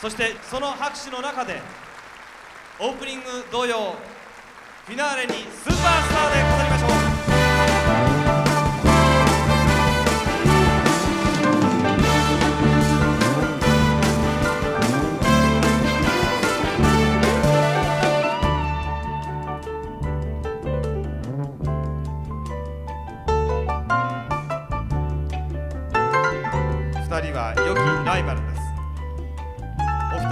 そしてその拍手の中でオープニング同様フィナーレにスーパースターで飾りましょう。二人は良きライバルです。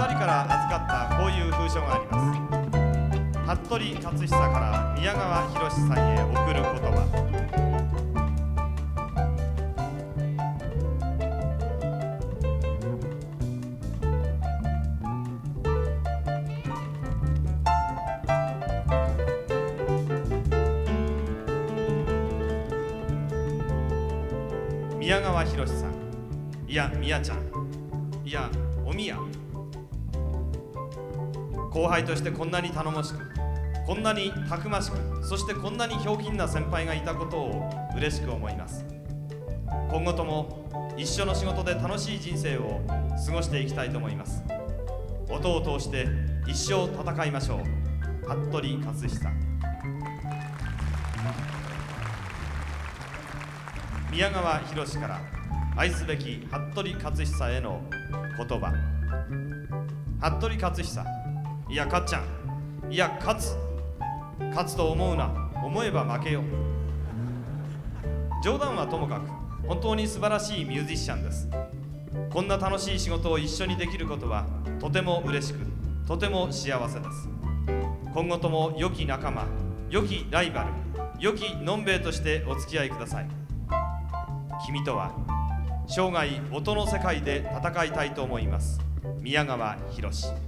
お二人から預かったこういう封書があります服部勝久から宮川博さんへ送る言葉宮川博さん。いや宮ちゃん。いやおみや。後輩としてこんなに頼もしくこんなにたくましくそしてこんなにひょうきんな先輩がいたことを嬉しく思います。今後とも一緒の仕事で楽しい人生を過ごしていきたいと思います。音を通して一生戦いましょう。服部勝久。宮川博から愛すべき服部勝久への言葉。服部勝久。いやかっちゃん。いや勝つ。勝つと思うな。思えば負けよ冗談はともかく本当に素晴らしいミュージシャンです。こんな楽しい仕事を一緒にできることはとても嬉しくとても幸せです。今後とも良き仲間良きライバル良きのんべえとしてお付き合いください。君とは生涯音の世界で戦いたいと思います。宮川博「